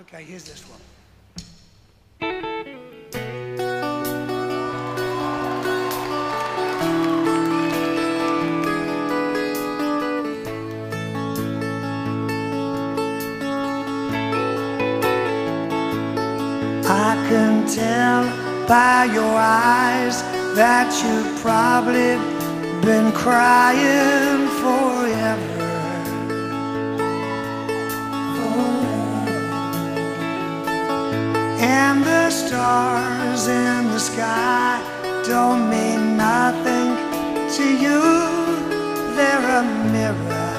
Okay, here's this one. I can tell by your eyes that you've probably been crying forever. The sky don't mean nothing to you, they're a mirror.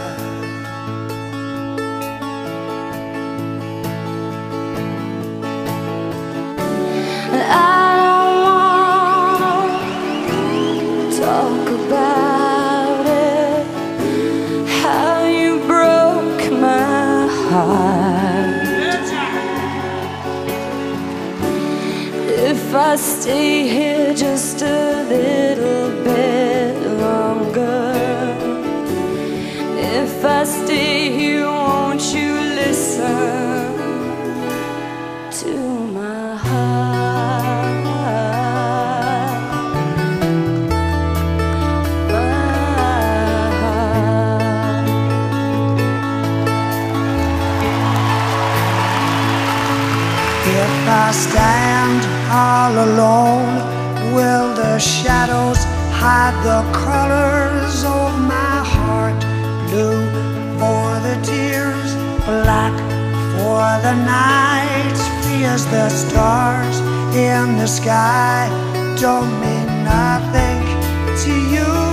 I don't wanna talk about it. How you broke my heart. If I stay here just a little bit longer, if I stay here, won't you listen? to my heart. My heart. If I stand all alone, will the shadows hide the colors of my heart? Blue for the tears, black for the night. Fears the stars in the sky don't mean nothing to you.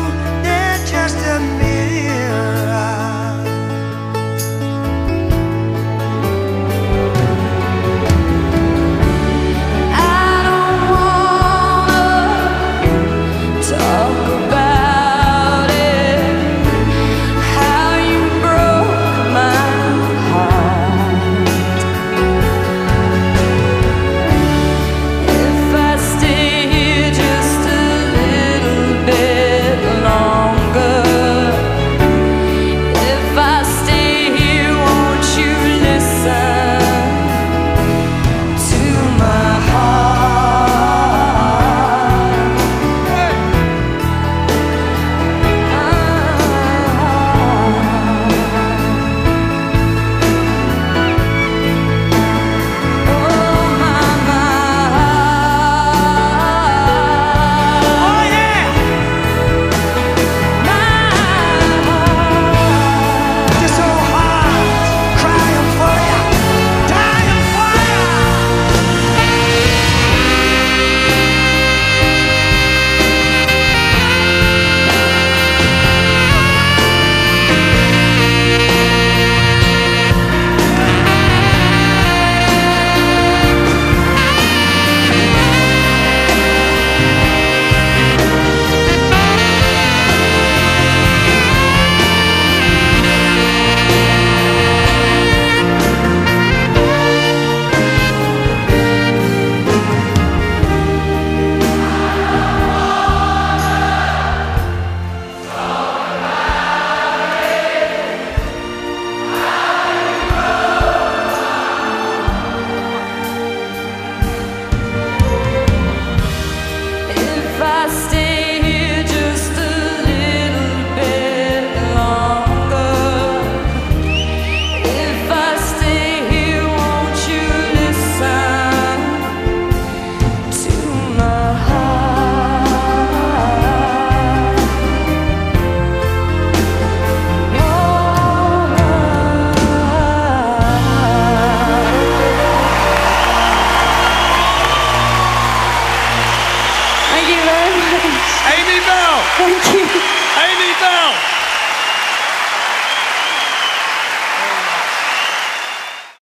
Thank you.